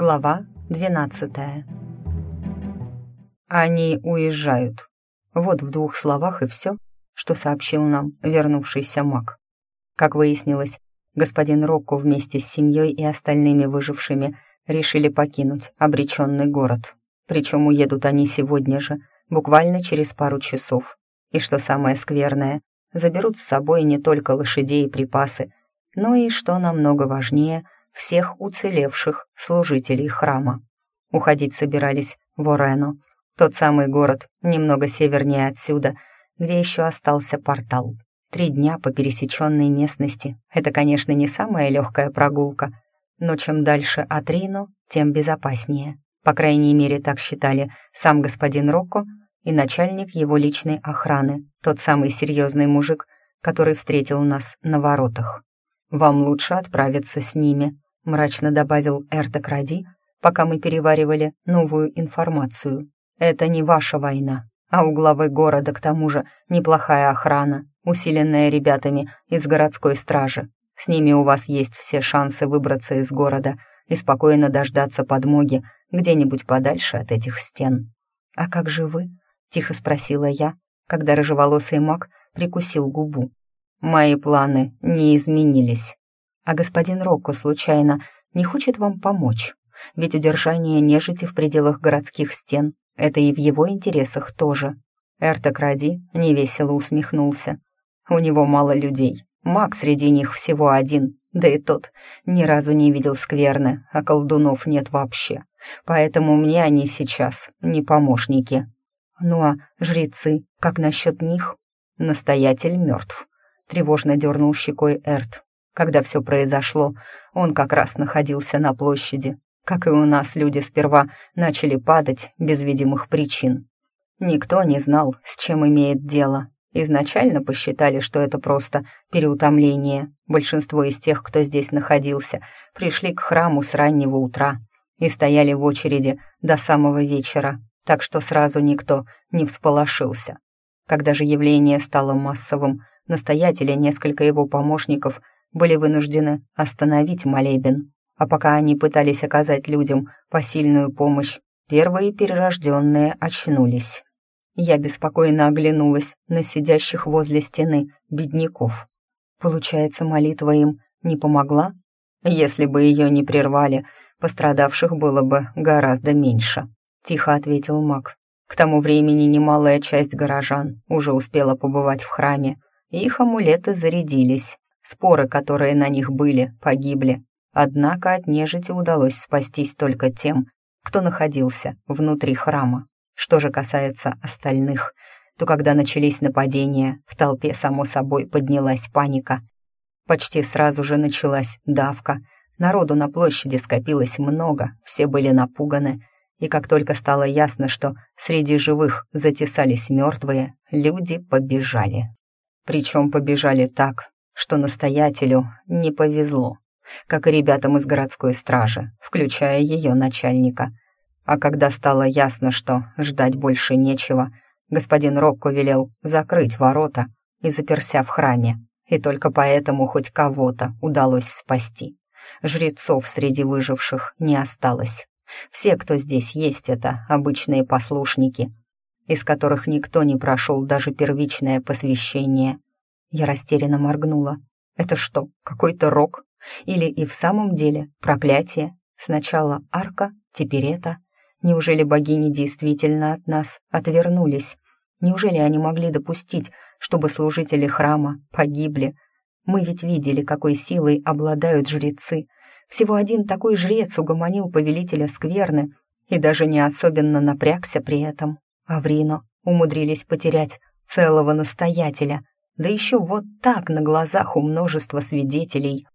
Глава 12 Они уезжают. Вот в двух словах и все, что сообщил нам вернувшийся маг. Как выяснилось, господин Рокко вместе с семьей и остальными выжившими решили покинуть обреченный город. Причем уедут они сегодня же, буквально через пару часов. И что самое скверное, заберут с собой не только лошадей и припасы, но и, что намного важнее — всех уцелевших служителей храма. Уходить собирались в Орено, тот самый город, немного севернее отсюда, где еще остался портал. Три дня по пересеченной местности — это, конечно, не самая легкая прогулка, но чем дальше от Рино, тем безопаснее. По крайней мере, так считали сам господин Рокко и начальник его личной охраны, тот самый серьезный мужик, который встретил нас на воротах. «Вам лучше отправиться с ними», мрачно добавил Эртек Ради, пока мы переваривали новую информацию. «Это не ваша война, а у главы города, к тому же, неплохая охрана, усиленная ребятами из городской стражи. С ними у вас есть все шансы выбраться из города и спокойно дождаться подмоги где-нибудь подальше от этих стен». «А как же вы?» — тихо спросила я, когда рыжеволосый маг прикусил губу. «Мои планы не изменились». А господин Рокко случайно не хочет вам помочь? Ведь удержание нежити в пределах городских стен — это и в его интересах тоже. Эртек Ради невесело усмехнулся. У него мало людей. Маг среди них всего один, да и тот ни разу не видел скверны, а колдунов нет вообще. Поэтому мне они сейчас не помощники. Ну а жрецы, как насчет них? Настоятель мертв. Тревожно дернул щекой Эрт. Когда все произошло, он как раз находился на площади. Как и у нас, люди сперва начали падать без видимых причин. Никто не знал, с чем имеет дело. Изначально посчитали, что это просто переутомление. Большинство из тех, кто здесь находился, пришли к храму с раннего утра и стояли в очереди до самого вечера, так что сразу никто не всполошился. Когда же явление стало массовым, настоятель и несколько его помощников – были вынуждены остановить молебен. А пока они пытались оказать людям посильную помощь, первые перерожденные очнулись. Я беспокойно оглянулась на сидящих возле стены бедняков. Получается, молитва им не помогла? Если бы ее не прервали, пострадавших было бы гораздо меньше, тихо ответил маг. К тому времени немалая часть горожан уже успела побывать в храме, и их амулеты зарядились. Споры, которые на них были, погибли. Однако от нежити удалось спастись только тем, кто находился внутри храма. Что же касается остальных, то когда начались нападения, в толпе, само собой, поднялась паника. Почти сразу же началась давка. Народу на площади скопилось много, все были напуганы, и как только стало ясно, что среди живых затесались мертвые, люди побежали. Причем побежали так, что настоятелю не повезло, как и ребятам из городской стражи, включая ее начальника. А когда стало ясно, что ждать больше нечего, господин Рокко велел закрыть ворота и заперся в храме, и только поэтому хоть кого-то удалось спасти. Жрецов среди выживших не осталось. Все, кто здесь есть, это обычные послушники, из которых никто не прошел даже первичное посвящение. Я растерянно моргнула. Это что, какой-то рок? Или и в самом деле проклятие? Сначала арка, теперь это. Неужели богини действительно от нас отвернулись? Неужели они могли допустить, чтобы служители храма погибли? Мы ведь видели, какой силой обладают жрецы. Всего один такой жрец угомонил повелителя скверны и даже не особенно напрягся при этом. А в Рино умудрились потерять целого настоятеля, да еще вот так на глазах у множества свидетелей.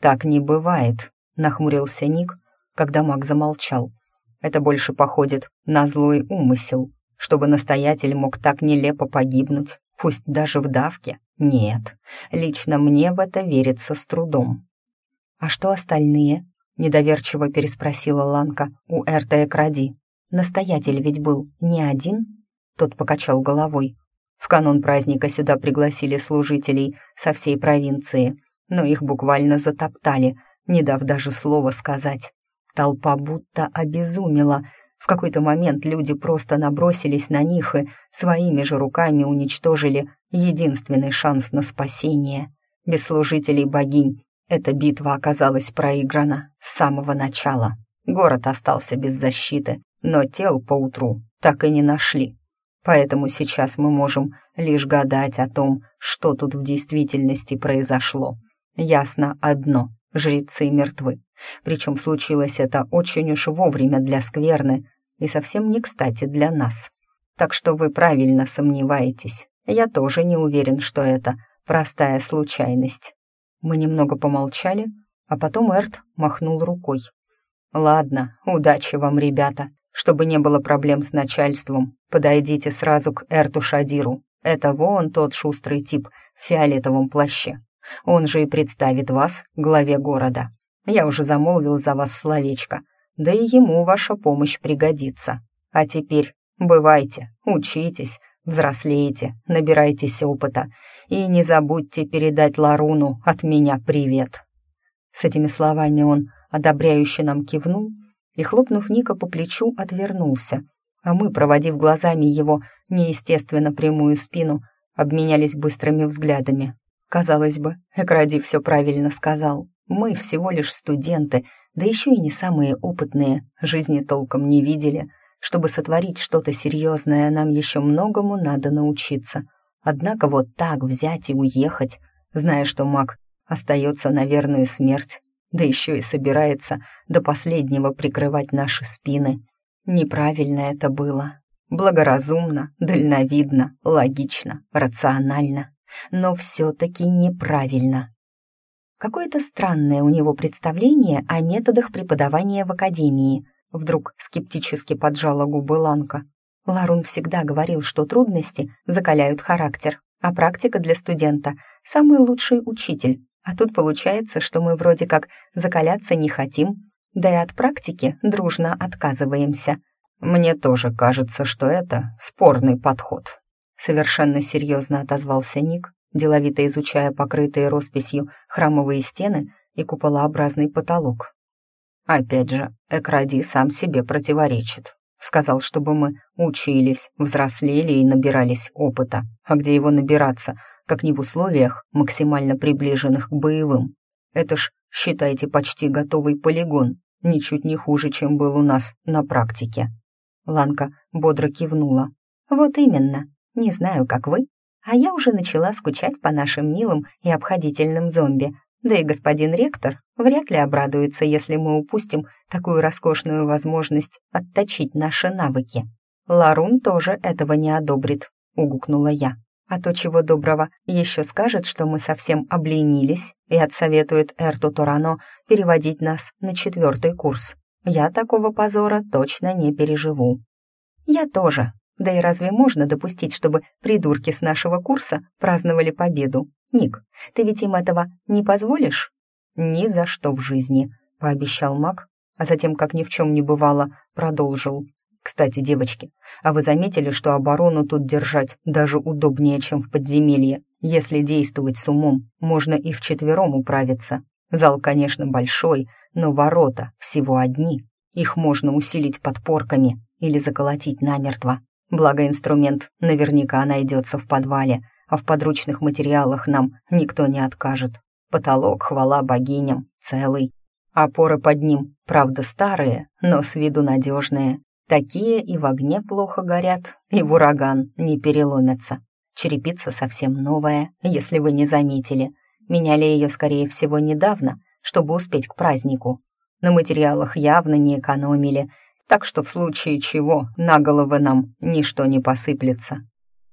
«Так не бывает», — нахмурился Ник, когда маг замолчал. «Это больше походит на злой умысел, чтобы настоятель мог так нелепо погибнуть, пусть даже в давке. Нет, лично мне в это верится с трудом». «А что остальные?» — недоверчиво переспросила Ланка у Эрта Экради. «Настоятель ведь был не один?» Тот покачал головой. В канун праздника сюда пригласили служителей со всей провинции, но их буквально затоптали, не дав даже слова сказать. Толпа будто обезумела. В какой-то момент люди просто набросились на них и своими же руками уничтожили единственный шанс на спасение. Без служителей богинь эта битва оказалась проиграна с самого начала. Город остался без защиты, но тел поутру так и не нашли. Поэтому сейчас мы можем лишь гадать о том, что тут в действительности произошло. Ясно одно — жрецы мертвы. Причем случилось это очень уж вовремя для скверны и совсем не кстати для нас. Так что вы правильно сомневаетесь. Я тоже не уверен, что это простая случайность. Мы немного помолчали, а потом Эрт махнул рукой. «Ладно, удачи вам, ребята. Чтобы не было проблем с начальством, подойдите сразу к Эрту Шадиру. Это вон тот шустрый тип в фиолетовом плаще. Он же и представит вас главе города. Я уже замолвил за вас словечко, да и ему ваша помощь пригодится. А теперь бывайте, учитесь, взрослеете, набирайтесь опыта и не забудьте передать Ларуну от меня привет». С этими словами он одобряюще нам кивнул и, хлопнув Ника по плечу, отвернулся, а мы, проводив глазами его неестественно прямую спину, обменялись быстрыми взглядами. Казалось бы, Экради все правильно сказал. Мы всего лишь студенты, да еще и не самые опытные, жизни толком не видели. Чтобы сотворить что-то серьезное, нам еще многому надо научиться. Однако вот так взять и уехать, зная, что маг остается на верную смерть, да еще и собирается до последнего прикрывать наши спины. Неправильно это было. Благоразумно, дальновидно, логично, рационально, но все-таки неправильно. Какое-то странное у него представление о методах преподавания в академии. Вдруг скептически поджала губы Ланка. Ларун всегда говорил, что трудности закаляют характер, а практика для студента — самый лучший учитель. А тут получается, что мы вроде как закаляться не хотим, да и от практики дружно отказываемся. Мне тоже кажется, что это спорный подход. Совершенно серьезно отозвался Ник, деловито изучая покрытые росписью храмовые стены и куполообразный потолок. Опять же, Экради сам себе противоречит. Сказал, чтобы мы учились, взрослели и набирались опыта. А где его набираться, как не в условиях, максимально приближенных к боевым? Это ж, считайте, почти готовый полигон, ничуть не хуже, чем был у нас на практике. Ланка бодро кивнула. «Вот именно. Не знаю, как вы, а я уже начала скучать по нашим милым и обходительным зомби. Да и господин ректор вряд ли обрадуется, если мы упустим такую роскошную возможность отточить наши навыки. Ларун тоже этого не одобрит, угукнула я. А то, чего доброго, еще скажет, что мы совсем обленились и отсоветует Эрту Торано переводить нас на четвертый курс. Я такого позора точно не переживу. Я тоже. Да и разве можно допустить, чтобы придурки с нашего курса праздновали победу? Ник, ты ведь им этого не позволишь? Ни за что в жизни, пообещал маг, а затем, как ни в чем не бывало, продолжил. Кстати, девочки, а вы заметили, что оборону тут держать даже удобнее, чем в подземелье? Если действовать с умом, можно и вчетвером управиться. Зал, конечно, большой, но ворота всего одни. Их можно усилить подпорками или заколотить намертво. Благо инструмент наверняка найдется в подвале, а в подручных материалах нам никто не откажет. Потолок, хвала богиням, целый. Опоры под ним, правда, старые, но с виду надежные. Такие и в огне плохо горят, и в ураган не переломятся. Черепица совсем новая, если вы не заметили. Меняли ее, скорее всего, недавно, чтобы успеть к празднику. На материалах явно не экономили, так что в случае чего на головы нам ничто не посыплется.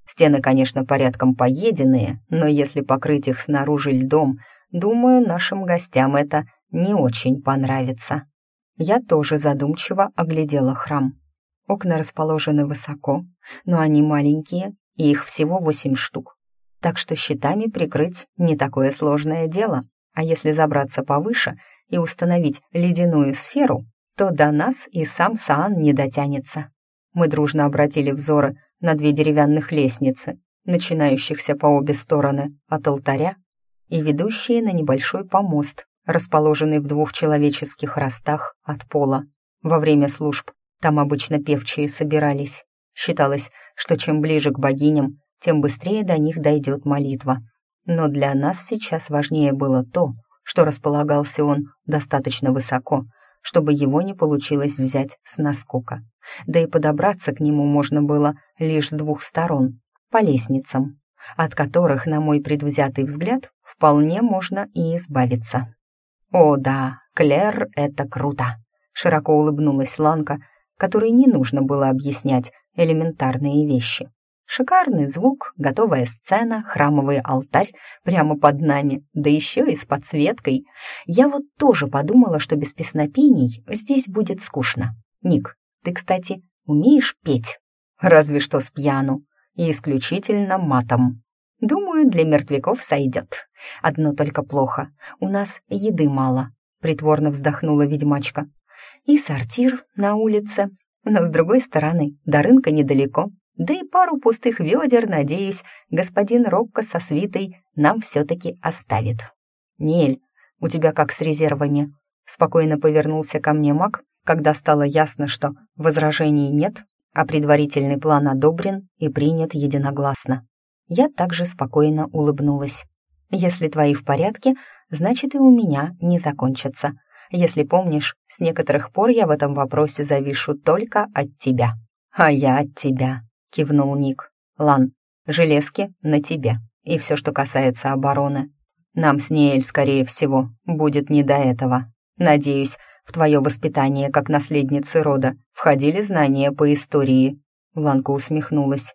Стены, конечно, порядком поеденные, но если покрыть их снаружи льдом, думаю, нашим гостям это не очень понравится. Я тоже задумчиво оглядела храм. Окна расположены высоко, но они маленькие, и их всего восемь штук. Так что щитами прикрыть не такое сложное дело. А если забраться повыше и установить ледяную сферу, то до нас и сам Саан не дотянется. Мы дружно обратили взоры на две деревянных лестницы, начинающихся по обе стороны от алтаря и ведущие на небольшой помост, расположенный в двух человеческих ростах от пола. Во время служб там обычно певчие собирались. Считалось, что чем ближе к богиням, тем быстрее до них дойдет молитва. Но для нас сейчас важнее было то, что располагался он достаточно высоко, чтобы его не получилось взять с наскока. Да и подобраться к нему можно было лишь с двух сторон, по лестницам, от которых, на мой предвзятый взгляд, вполне можно и избавиться. «О да, Клэр, это круто!» — широко улыбнулась Ланка, которой не нужно было объяснять элементарные вещи. Шикарный звук, готовая сцена, храмовый алтарь прямо под нами, да еще и с подсветкой. Я вот тоже подумала, что без песнопений здесь будет скучно. Ник, ты, кстати, умеешь петь? Разве что с пьяну и исключительно матом. Думаю, для мертвяков сойдет. Одно только плохо. У нас еды мало, притворно вздохнула ведьмачка. И сортир на улице. Но, с другой стороны, до рынка недалеко. Да и пару пустых ведер, надеюсь, господин Рокко со свитой нам все-таки оставит. «Нель, у тебя как с резервами?» Спокойно повернулся ко мне маг, когда стало ясно, что возражений нет, а предварительный план одобрен и принят единогласно. Я также спокойно улыбнулась. «Если твои в порядке, значит и у меня не закончатся. Если помнишь, с некоторых пор я в этом вопросе завишу только от тебя». «А я от тебя», — кивнул Ник. «Лан, железки на тебе, и все, что касается обороны. Нам с Неэль, скорее всего, будет не до этого. Надеюсь, в твое воспитание как наследницы рода входили знания по истории?» Ланка усмехнулась.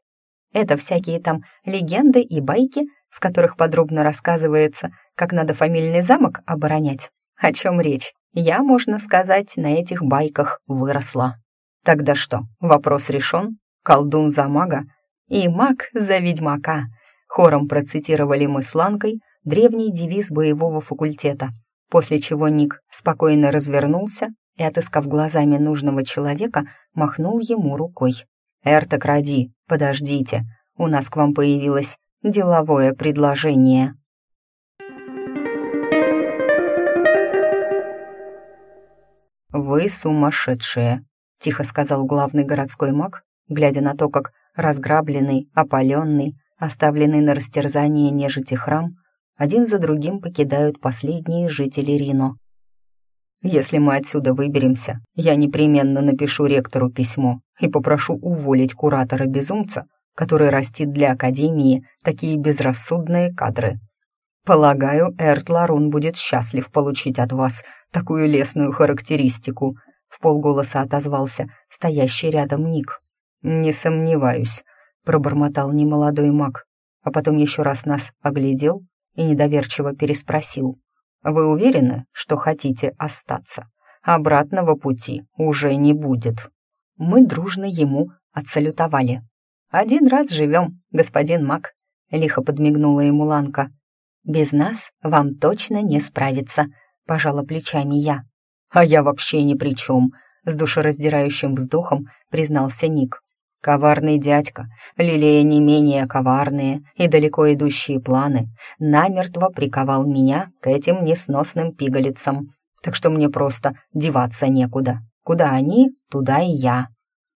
«Это всякие там легенды и байки, в которых подробно рассказывается, как надо фамильный замок оборонять. О чем речь? Я, можно сказать, на этих байках выросла. Тогда что, вопрос решен? Колдун за мага и маг за ведьмака. Хором процитировали мы с Ланкой древний девиз боевого факультета — после чего Ник спокойно развернулся и, отыскав глазами нужного человека, махнул ему рукой. «Эртек, ради, подождите, у нас к вам появилось деловое предложение». «Вы сумасшедшие», — тихо сказал главный городской маг, глядя на то, как разграбленный, опаленный, оставленный на растерзание нежити храм один за другим покидают последние жители Рино. Если мы отсюда выберемся, я непременно напишу ректору письмо и попрошу уволить куратора-безумца, который растит для Академии такие безрассудные кадры. Полагаю, Эрт Ларун будет счастлив получить от вас такую лесную характеристику, в полголоса отозвался стоящий рядом Ник. «Не сомневаюсь», — пробормотал немолодой маг, а потом еще раз нас оглядел и недоверчиво переспросил. «Вы уверены, что хотите остаться? Обратного пути уже не будет». Мы дружно ему отсалютовали. «Один раз живем, господин Мак», — лихо подмигнула ему Ланка. «Без нас вам точно не справиться», — пожала плечами я. «А я вообще ни при чем», — с душераздирающим вздохом признался Ник. Коварный дядька, лелея не менее коварные и далеко идущие планы, намертво приковал меня к этим несносным пигалицам, так что мне просто деваться некуда. Куда они, туда и я.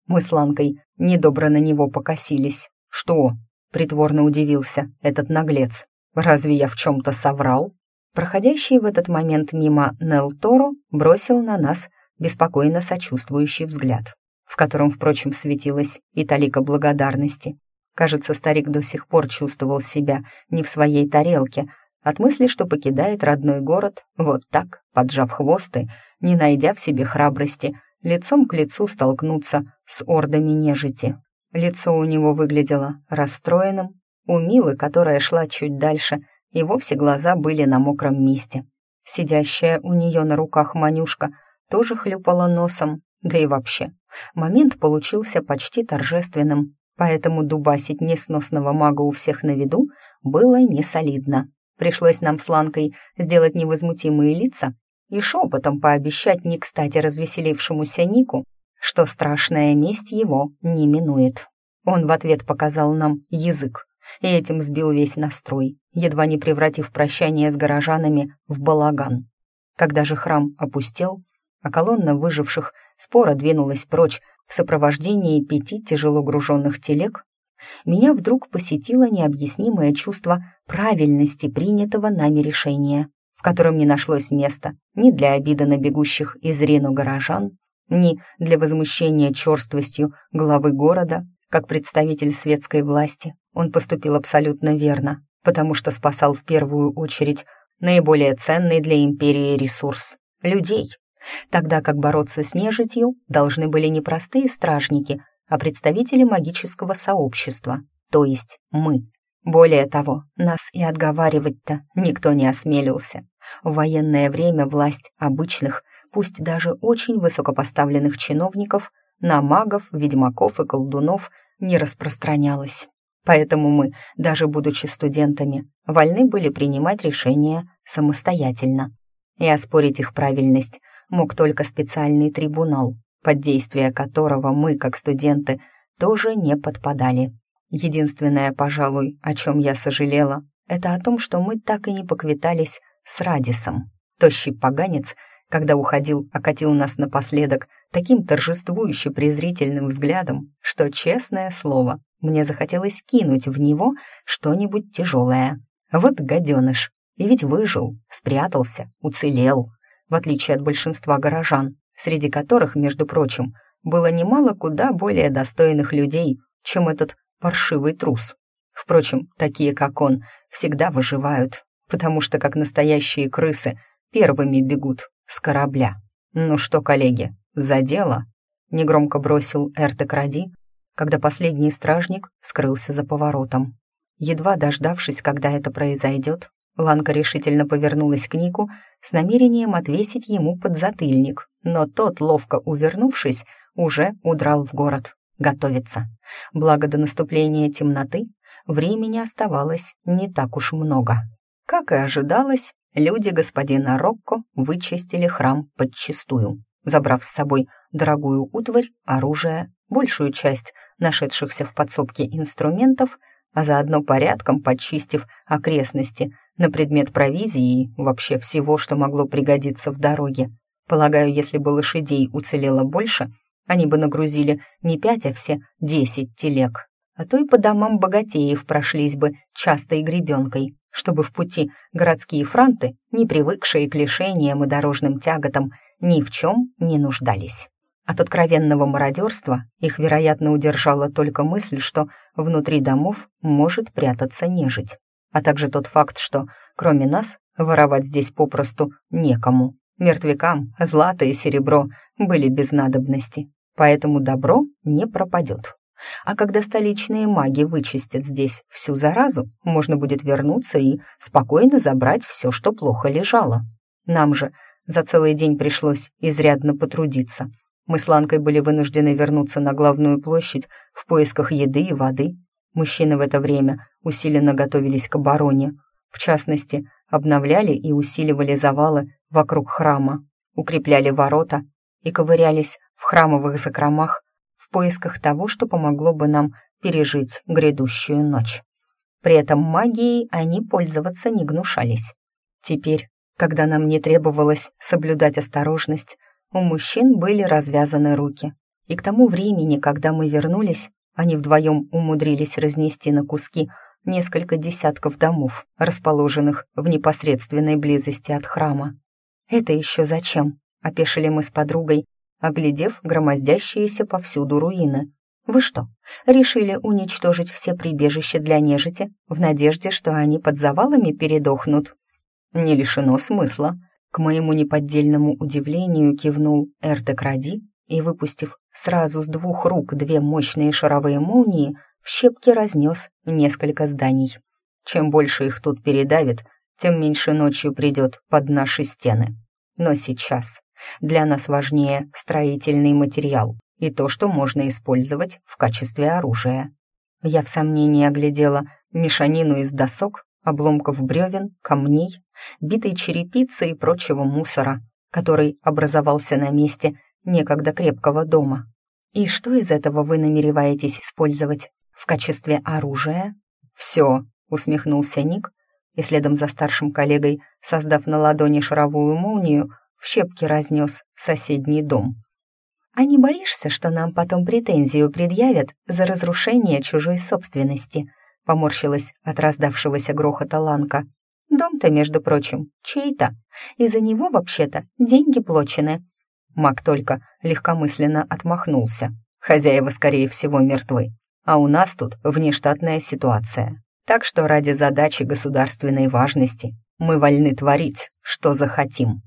Мы с Ланкой недобро на него покосились. «Что?» — притворно удивился этот наглец. «Разве я в чем-то соврал?» Проходящий в этот момент мимо Нел Торо бросил на нас беспокойно сочувствующий взгляд в котором, впрочем, светилась и талика благодарности. Кажется, старик до сих пор чувствовал себя не в своей тарелке, от мысли, что покидает родной город, вот так, поджав хвосты, не найдя в себе храбрости, лицом к лицу столкнуться с ордами нежити. Лицо у него выглядело расстроенным, у Милы, которая шла чуть дальше, и вовсе глаза были на мокром месте. Сидящая у нее на руках Манюшка тоже хлюпала носом, да и вообще, момент получился почти торжественным, поэтому дубасить несносного мага у всех на виду было не солидно. Пришлось нам с Ланкой сделать невозмутимые лица и шепотом пообещать не кстати развеселившемуся Нику, что страшная месть его не минует. Он в ответ показал нам язык, и этим сбил весь настрой, едва не превратив прощание с горожанами в балаган. Когда же храм опустел, а колонна выживших споро двинулась прочь в сопровождении пяти тяжело груженных телег, меня вдруг посетило необъяснимое чувство правильности принятого нами решения, в котором не нашлось места ни для обиды на бегущих из Рено горожан, ни для возмущения черствостью главы города, как представитель светской власти. Он поступил абсолютно верно, потому что спасал в первую очередь наиболее ценный для империи ресурс — людей, тогда как бороться с нежитью должны были не простые стражники, а представители магического сообщества, то есть мы. Более того, нас и отговаривать-то никто не осмелился. В военное время власть обычных, пусть даже очень высокопоставленных чиновников на магов, ведьмаков и колдунов не распространялась. Поэтому мы, даже будучи студентами, вольны были принимать решения самостоятельно. И оспорить их правильность мог только специальный трибунал, под действие которого мы, как студенты, тоже не подпадали. Единственное, пожалуй, о чем я сожалела, это о том, что мы так и не поквитались с Радисом. Тощий поганец, когда уходил, окатил нас напоследок таким торжествующе презрительным взглядом, что, честное слово, мне захотелось кинуть в него что-нибудь тяжелое. Вот гаденыш, и ведь выжил, спрятался, уцелел, в отличие от большинства горожан, среди которых, между прочим, было немало куда более достойных людей, чем этот паршивый трус. Впрочем, такие, как он, всегда выживают, потому что, как настоящие крысы, первыми бегут с корабля. «Ну что, коллеги, за дело?» — негромко бросил Эртек Ради, когда последний стражник скрылся за поворотом. Едва дождавшись, когда это произойдет, Ланка решительно повернулась к Нику с намерением отвесить ему подзатыльник, но тот, ловко увернувшись, уже удрал в город. Готовиться. Благо до наступления темноты времени оставалось не так уж много. Как и ожидалось, люди господина Рокко вычистили храм подчистую, забрав с собой дорогую утварь, оружие, большую часть нашедшихся в подсобке инструментов, а заодно порядком подчистив окрестности на предмет провизии и вообще всего, что могло пригодиться в дороге. Полагаю, если бы лошадей уцелело больше, они бы нагрузили не пять, а все десять телег. А то и по домам богатеев прошлись бы частой гребенкой, чтобы в пути городские франты, не привыкшие к лишениям и дорожным тяготам, ни в чем не нуждались. От откровенного мародерства их, вероятно, удержала только мысль, что внутри домов может прятаться нежить, а также тот факт, что, кроме нас, воровать здесь попросту некому. Мертвякам злато и серебро были без надобности, поэтому добро не пропадет. А когда столичные маги вычистят здесь всю заразу, можно будет вернуться и спокойно забрать все, что плохо лежало. Нам же за целый день пришлось изрядно потрудиться — мы с Ланкой были вынуждены вернуться на главную площадь в поисках еды и воды. Мужчины в это время усиленно готовились к обороне. В частности, обновляли и усиливали завалы вокруг храма, укрепляли ворота и ковырялись в храмовых закромах поисках того, что помогло бы нам пережить грядущую ночь. При этом магией они пользоваться не гнушались. Теперь, когда нам не требовалось соблюдать осторожность, у мужчин были развязаны руки. И к тому времени, когда мы вернулись, они вдвоем умудрились разнести на куски несколько десятков домов, расположенных в непосредственной близости от храма. «Это еще зачем?» — опешили мы с подругой, оглядев громоздящиеся повсюду руины. «Вы что, решили уничтожить все прибежища для нежити в надежде, что они под завалами передохнут?» «Не лишено смысла», к моему неподдельному удивлению кивнул Эртекради и, выпустив сразу с двух рук две мощные шаровые молнии, в щепки разнес несколько зданий. Чем больше их тут передавит, тем меньше ночью придет под наши стены. Но сейчас для нас важнее строительный материал и то, что можно использовать в качестве оружия. Я в сомнении оглядела мешанину из досок, обломков бревен, камней, битой черепицы и прочего мусора, который образовался на месте некогда крепкого дома. И что из этого вы намереваетесь использовать в качестве оружия? Все, усмехнулся Ник и следом за старшим коллегой, создав на ладони шаровую молнию, в щепки разнес соседний дом. «А не боишься, что нам потом претензию предъявят за разрушение чужой собственности?» поморщилась от раздавшегося грохота Ланка. «Дом-то, между прочим, чей-то, и за него, вообще-то, деньги плачены». Мак только легкомысленно отмахнулся. Хозяева, скорее всего, мертвы. А у нас тут внештатная ситуация. Так что ради задачи государственной важности мы вольны творить, что захотим.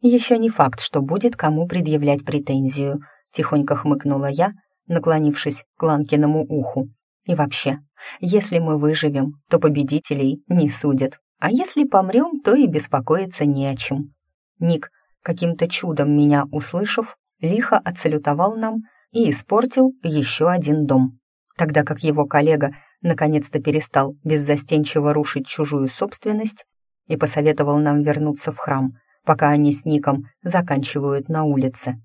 Еще не факт, что будет кому предъявлять претензию, тихонько хмыкнула я, наклонившись к Ланкиному уху. И вообще, если мы выживем, то победителей не судят, а если помрем, то и беспокоиться не о чем. Ник, каким-то чудом меня услышав, лихо отсалютовал нам и испортил еще один дом, тогда как его коллега наконец-то перестал беззастенчиво рушить чужую собственность и посоветовал нам вернуться в храм, пока они с Ником заканчивают на улице.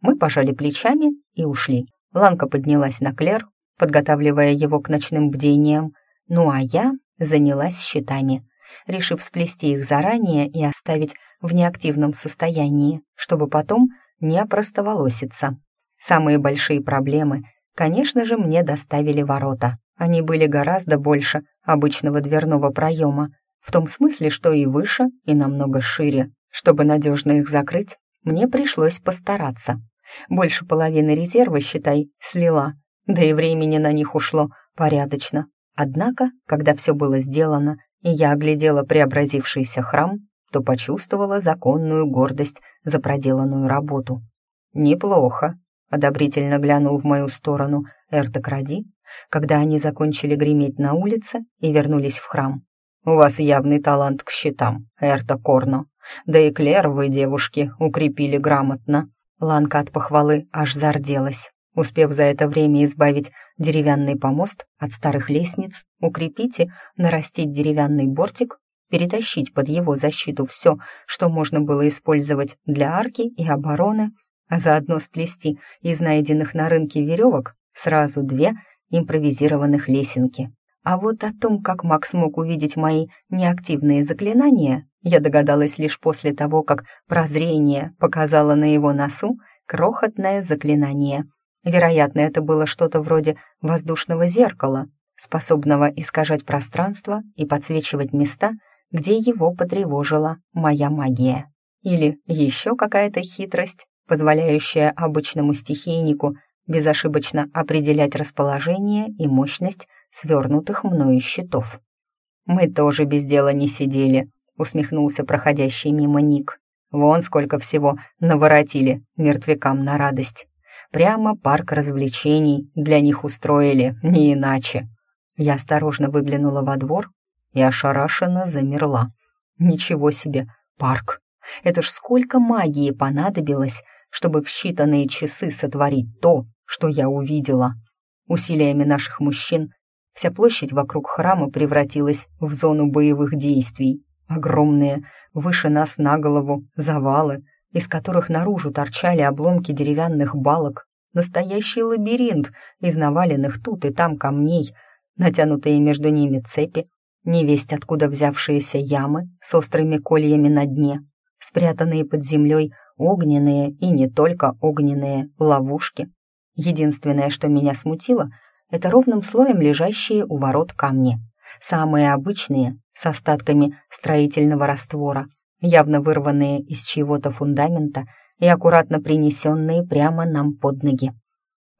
Мы пожали плечами и ушли. Ланка поднялась на Клер, подготавливая его к ночным бдениям, ну а я занялась счетами, решив сплести их заранее и оставить в неактивном состоянии, чтобы потом не опростоволоситься. Самые большие проблемы, конечно же, мне доставили ворота. Они были гораздо больше обычного дверного проема, в том смысле, что и выше, и намного шире. Чтобы надежно их закрыть, мне пришлось постараться. Больше половины резерва, считай, слила, да и времени на них ушло порядочно. Однако, когда все было сделано, и я оглядела преобразившийся храм, то почувствовала законную гордость за проделанную работу. «Неплохо», — одобрительно глянул в мою сторону Эртек Ради, когда они закончили греметь на улице и вернулись в храм. «У вас явный талант к счетам, Эрта Корно. Да и Клер вы, девушки, укрепили грамотно». Ланка от похвалы аж зарделась, успев за это время избавить деревянный помост от старых лестниц, укрепить и нарастить деревянный бортик, перетащить под его защиту все, что можно было использовать для арки и обороны, а заодно сплести из найденных на рынке веревок сразу две импровизированных лесенки. А вот о том, как Макс мог увидеть мои неактивные заклинания, я догадалась лишь после того, как прозрение показало на его носу крохотное заклинание. Вероятно, это было что-то вроде воздушного зеркала, способного искажать пространство и подсвечивать места, где его потревожила моя магия. Или еще какая-то хитрость, позволяющая обычному стихийнику безошибочно определять расположение и мощность свернутых мною щитов. «Мы тоже без дела не сидели», — усмехнулся проходящий мимо Ник. «Вон сколько всего наворотили мертвякам на радость. Прямо парк развлечений для них устроили, не иначе». Я осторожно выглянула во двор и ошарашенно замерла. «Ничего себе, парк! Это ж сколько магии понадобилось, чтобы в считанные часы сотворить то, что я увидела. Усилиями наших мужчин вся площадь вокруг храма превратилась в зону боевых действий. Огромные, выше нас на голову, завалы, из которых наружу торчали обломки деревянных балок, настоящий лабиринт из наваленных тут и там камней, натянутые между ними цепи, невесть откуда взявшиеся ямы с острыми кольями на дне, спрятанные под землей огненные и не только огненные ловушки, Единственное, что меня смутило, это ровным слоем лежащие у ворот камни. Самые обычные, с остатками строительного раствора, явно вырванные из чьего-то фундамента и аккуратно принесенные прямо нам под ноги.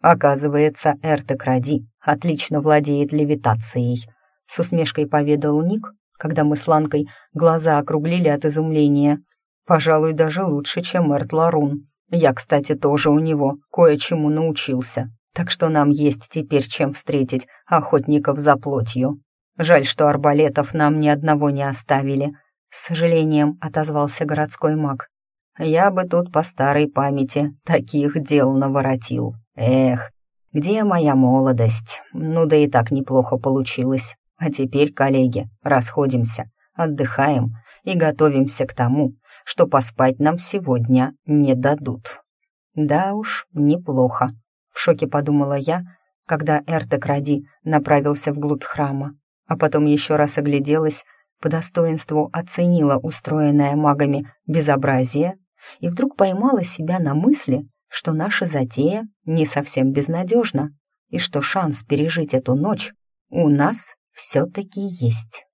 Оказывается, Эртек Ради отлично владеет левитацией, с усмешкой поведал Ник, когда мы с Ланкой глаза округлили от изумления. Пожалуй, даже лучше, чем Эрт Ларун. Я, кстати, тоже у него кое-чему научился, так что нам есть теперь чем встретить охотников за плотью. Жаль, что арбалетов нам ни одного не оставили. С сожалением отозвался городской маг. Я бы тут по старой памяти таких дел наворотил. Эх, где моя молодость? Ну да и так неплохо получилось. А теперь, коллеги, расходимся, отдыхаем и готовимся к тому, что поспать нам сегодня не дадут. Да уж, неплохо, в шоке подумала я, когда Эртек Ради направился вглубь храма, а потом еще раз огляделась, по достоинству оценила устроенное магами безобразие и вдруг поймала себя на мысли, что наша затея не совсем безнадежна и что шанс пережить эту ночь у нас все-таки есть.